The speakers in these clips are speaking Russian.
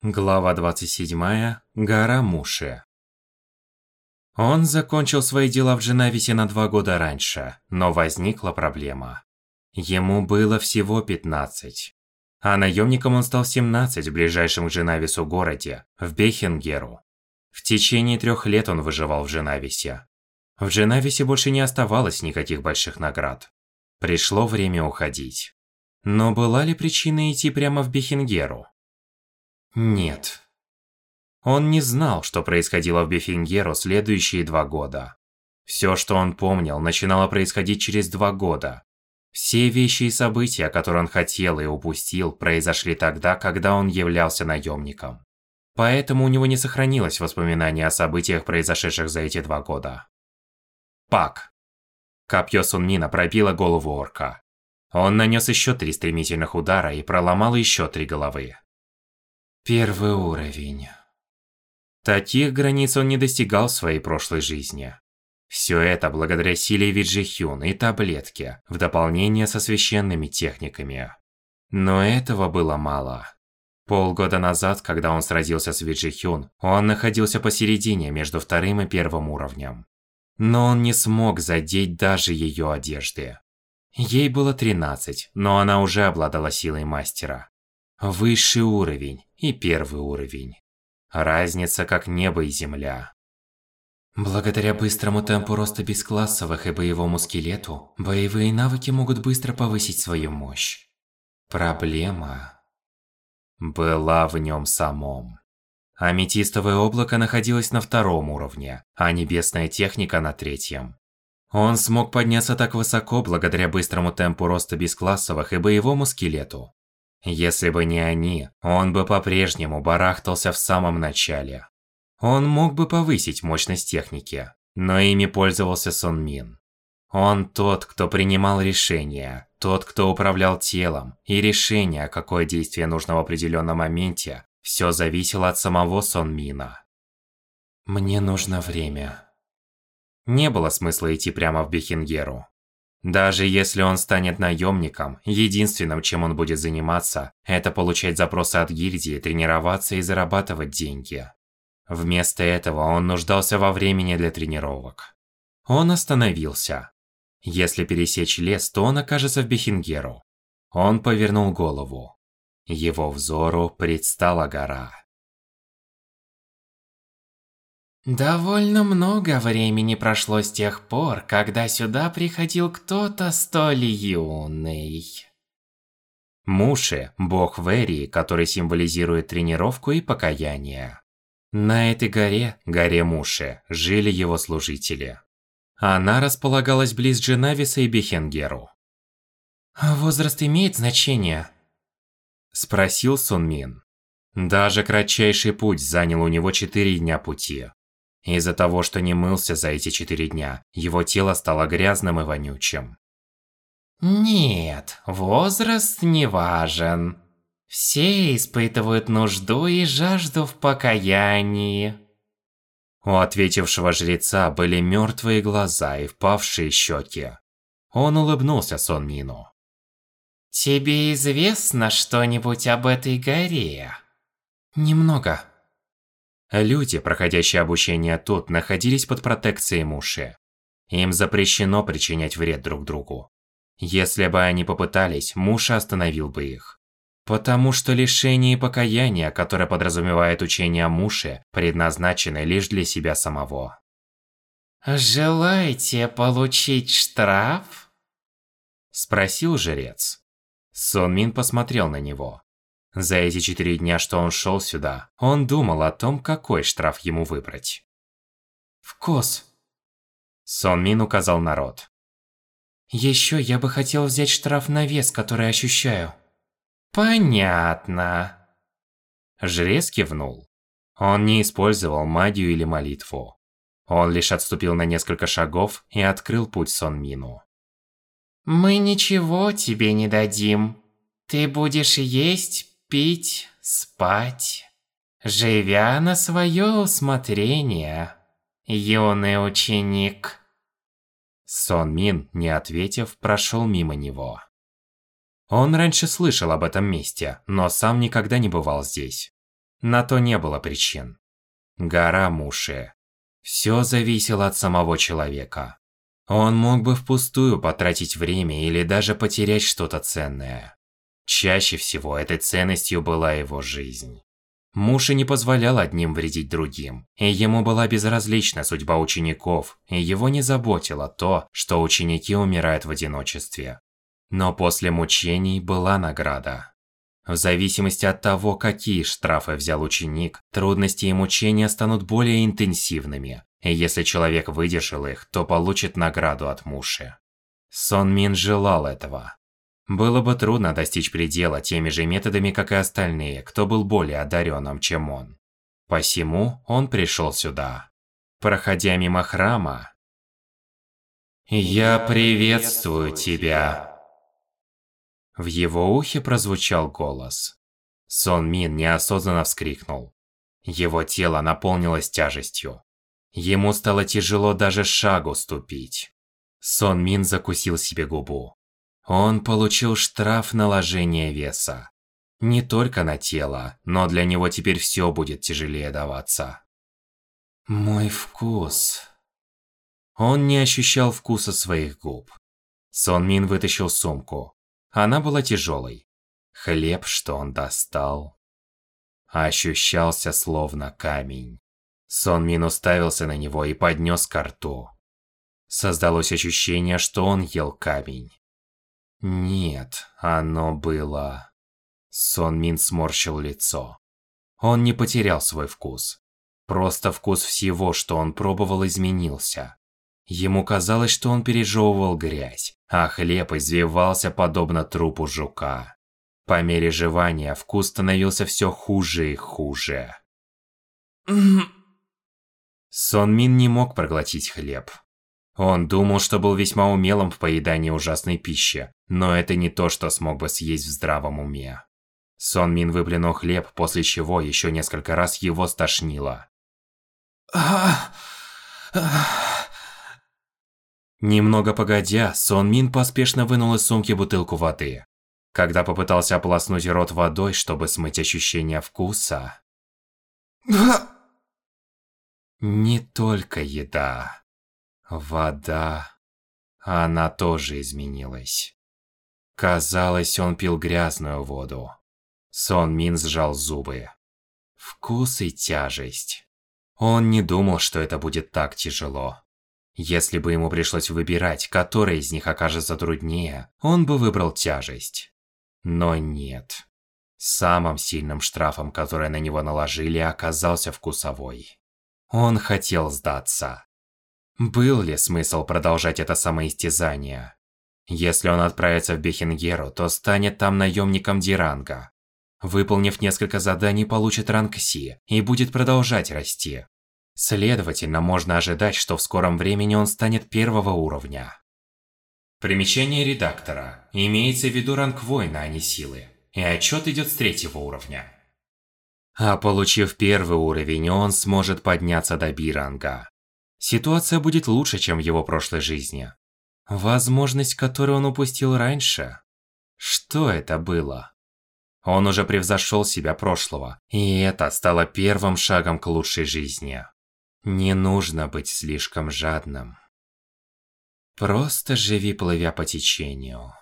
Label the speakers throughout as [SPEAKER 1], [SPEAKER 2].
[SPEAKER 1] Глава 27. Гора Муши. Он закончил свои дела в Дженависе на два года раньше, но возникла проблема. Ему было всего 15. А наемником он стал 17 в ближайшем к Дженавису городе, в Бехенгеру. В течение трех лет он выживал в Дженависе. В Дженависе больше не оставалось никаких больших наград. Пришло время уходить. Но была ли причина идти прямо в Бехенгеру? Нет. Он не знал, что происходило в Бефингеру следующие два года. Все, что он помнил, начинало происходить через два года. Все вещи и события, которые он хотел и упустил, произошли тогда, когда он являлся наемником. Поэтому у него не сохранилось воспоминаний о событиях, произошедших за эти два года. Пак. Копье Сунмина пробило голову орка. Он нанес еще три стремительных удара и проломал еще три головы. Первый уровень. Таких границ он не достигал в своей прошлой жизни. Все это благодаря силе Виджихюн и таблетке, в дополнение со священными техниками. Но этого было мало. Полгода назад, когда он сразился с Виджихюн, он находился посередине между вторым и первым уровнем. Но он не смог задеть даже ее одежды. Ей было 13, но она уже обладала силой мастера. Высший уровень и первый уровень. Разница как небо и земля. Благодаря быстрому темпу роста бесклассовых и боевому скелету, боевые навыки могут быстро повысить свою мощь. Проблема была в нем самом. Аметистовое облако находилось на втором уровне, а небесная техника на третьем. Он смог подняться так высоко благодаря быстрому темпу роста бесклассовых и боевому скелету. Если бы не они, он бы по-прежнему барахтался в самом начале. Он мог бы повысить мощность техники, но ими пользовался Сон Мин. Он тот, кто принимал решения, тот, кто управлял телом, и решение, какое действие нужно в определенном моменте, все зависело от самого Сон Мина. Мне нужно время. Не было смысла идти прямо в Бехингеру. Даже если он станет наемником, единственным, чем он будет заниматься, это получать запросы от гильдии, тренироваться и зарабатывать деньги. Вместо этого он нуждался во времени для тренировок. Он остановился. Если пересечь лес, то он окажется в Бехингеру. Он повернул голову. Его взору предстала гора.
[SPEAKER 2] Довольно много времени прошло с тех пор, когда сюда приходил кто-то столь юный.
[SPEAKER 1] Муши – бог Верии, который символизирует тренировку и покаяние. На этой горе, горе Муши, жили его служители. Она располагалась близ Дженависа и Бехенгеру.
[SPEAKER 2] «Возраст имеет значение?»
[SPEAKER 1] Спросил Сунмин. Даже кратчайший путь занял у него четыре дня пути. Из-за того, что не мылся за эти четыре дня, его тело стало грязным и вонючим.
[SPEAKER 2] Нет, возраст не важен. Все испытывают нужду и жажду в покаянии.
[SPEAKER 1] У ответившего жреца были мертвые глаза и впавшие щеки. Он улыбнулся Сонмину.
[SPEAKER 2] Тебе известно что-нибудь об этой горе?
[SPEAKER 1] Немного. Люди, проходящие обучение тут, находились под протекцией Муши. Им запрещено причинять вред друг другу. Если бы они попытались, Муша остановил бы их. Потому что лишение и покаяние, которое подразумевает учение о Муше, предназначены лишь для себя самого.
[SPEAKER 2] «Желаете получить штраф?»
[SPEAKER 1] Спросил жрец. Сон Мин посмотрел на него. За эти четыре дня, что он шел сюда, он думал о том, какой штраф ему выбрать.
[SPEAKER 2] «Вкус!»
[SPEAKER 1] Сон Мин указал на рот.
[SPEAKER 2] «Еще я бы хотел взять штраф на вес, который ощущаю». «Понятно».
[SPEAKER 1] Жрец кивнул. Он не использовал магию или молитву. Он лишь отступил на несколько шагов и открыл путь Сон Мину.
[SPEAKER 2] «Мы ничего тебе не дадим. Ты будешь есть, пить, спать, живя на свое усмотрение, юный ученик.
[SPEAKER 1] Сон Мин, не ответив, прошел мимо него. Он раньше слышал об этом месте, но сам никогда не бывал здесь. На то не было причин. Гора Муши. Все зависело от самого человека. Он мог бы впустую потратить время или даже потерять что-то ценное. Чаще всего этой ценностью была его жизнь. Муши не позволял одним вредить другим, и ему была безразлична судьба учеников, и его не заботило то, что ученики умирают в одиночестве. Но после мучений была награда. В зависимости от того, какие штрафы взял ученик, трудности и мучения станут более интенсивными, и если человек выдержал их, то получит награду от Муши. Сон Мин желал этого. Было бы трудно достичь предела теми же методами, как и остальные, кто был более одаренным, чем он. Посему он пришел сюда. Проходя мимо храма, «Я приветствую тебя!» В его ухе прозвучал голос. Сон Мин неосознанно вскрикнул. Его тело наполнилось тяжестью. Ему стало тяжело даже шагу ступить. Сон Мин закусил себе губу. Он получил штраф наложения веса. Не только на тело, но для него теперь все будет тяжелее даваться. Мой вкус. Он не ощущал вкуса своих губ. Сон Мин вытащил сумку. Она была тяжелой. Хлеб, что он достал, ощущался словно камень. Сон Мин уставился на него и поднес ко рту. Создалось ощущение, что он ел камень. Нет, оно было... Сон Мин сморщил лицо. Он не потерял свой вкус. Просто вкус всего, что он пробовал, изменился. Ему казалось, что он пережевывал грязь, а хлеб извивался подобно трупу жука. По мере жевания вкус становился все хуже и хуже. Сон Мин не мог проглотить хлеб. Он думал, что был весьма умелым в поедании ужасной пищи, но это не то, что смог бы съесть в здравом уме. Сон Мин выплюнул хлеб, после чего еще несколько раз его стошнило. Немного погодя, Сон Мин поспешно вынул из сумки бутылку воды. Когда попытался ополоснуть рот водой, чтобы смыть ощущение вкуса... Не только еда. Вода... Она тоже изменилась. Казалось, он пил грязную воду. Сон Мин сжал зубы. Вкус и тяжесть. Он не думал, что это будет так тяжело. Если бы ему пришлось выбирать, которая из них окажется труднее, он бы выбрал тяжесть. Но нет. Самым сильным штрафом, который на него наложили, оказался вкусовой. Он хотел сдаться. Был ли смысл продолжать это самоистязание? Если он отправится в Бехенгеру, то станет там наемником Диранга. Выполнив несколько заданий, получит ранг Си и будет продолжать расти. Следовательно, можно ожидать, что в скором времени он станет первого уровня. Примечание редактора. Имеется в виду ранг воина, а не силы. И отчет идет с третьего уровня. А получив первый уровень, он сможет подняться до Би-ранга. Ситуация будет лучше, чем в его прошлой жизни. Возможность, которую он упустил раньше. Что это было? Он уже превзошел себя прошлого, и это стало первым шагом к лучшей жизни. Не нужно быть слишком жадным. Просто живи, плывя по течению.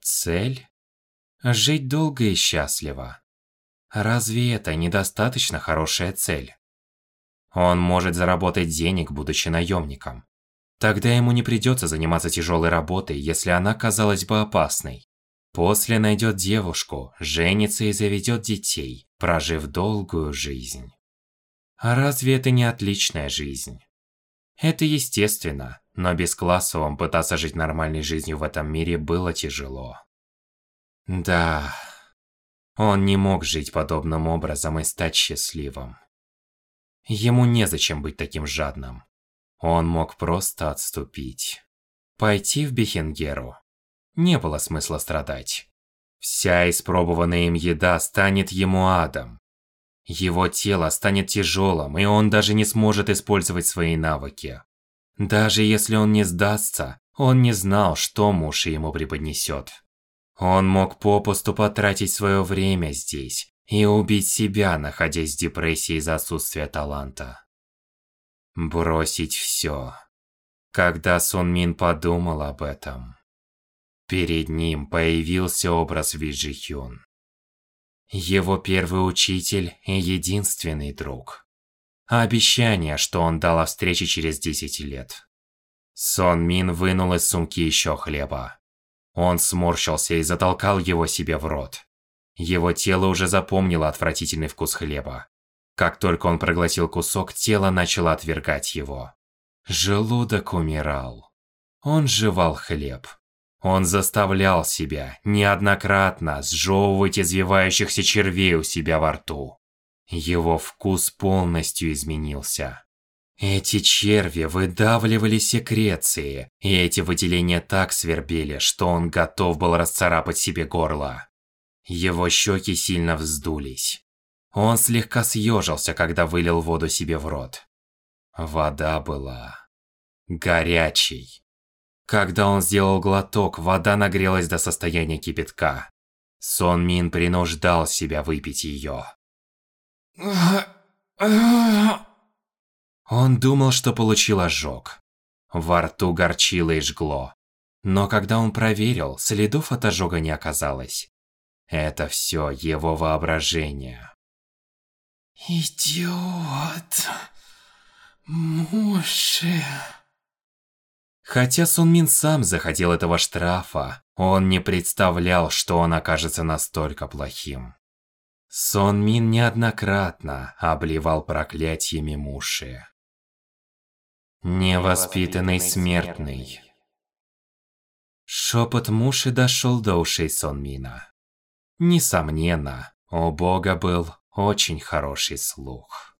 [SPEAKER 1] Цель? Жить долго и счастливо. Разве это недостаточно хорошая цель? Он может заработать денег, будучи наемником. Тогда ему не придется заниматься тяжелой работой, если она казалась бы опасной. После найдет девушку, женится и заведет детей, прожив долгую жизнь. А разве это не отличная жизнь? Это естественно, но без классовым пытаться жить нормальной жизнью в этом мире было тяжело. Да, он не мог жить подобным образом и стать счастливым. Ему незачем быть таким жадным. Он мог просто отступить. Пойти в Бехенгеру. Не было смысла страдать. Вся испробованная им еда станет ему адом. Его тело станет тяжелым, и он даже не сможет использовать свои навыки. Даже если он не сдастся, он не знал, что муж ему преподнесет. Он мог попусту потратить свое время здесь, и убить себя, находясь в депрессии из-за отсутствия таланта. Бросить все. Когда Сон Мин подумал об этом, перед ним появился образ Ви Джи Хюн. Его первый учитель и единственный друг. Обещание, что он дал о встрече через 10 лет. Сон Мин вынул из сумки еще хлеба. Он сморщился и затолкал его себе в рот. Его тело уже запомнило отвратительный вкус хлеба. Как только он проглотил кусок, тело начало отвергать его. Желудок умирал. Он жевал хлеб. Он заставлял себя неоднократно сжевывать извивающихся червей у себя во рту. Его вкус полностью изменился. Эти черви выдавливали секреции, и эти выделения так свербели, что он готов был расцарапать себе горло. Его щеки сильно вздулись. Он слегка съежился, когда вылил воду себе в рот. Вода была горячей. Когда он сделал глоток, вода нагрелась до состояния кипятка. Сон Мин принуждал себя выпить ее. Он думал, что получил ожог. Во рту горчило и жгло. Но когда он проверил, следов от ожога не оказалось. Это все его воображение.
[SPEAKER 2] Идиот. Муши.
[SPEAKER 1] Хотя Сун Мин сам захотел этого штрафа, он не представлял, что он окажется настолько плохим. Сон Мин неоднократно обливал проклятиями Муши. Невоспитанный смертный. Шепот Муши дошел до ушей Сон Мина. Несомненно, у бога был очень хороший слух.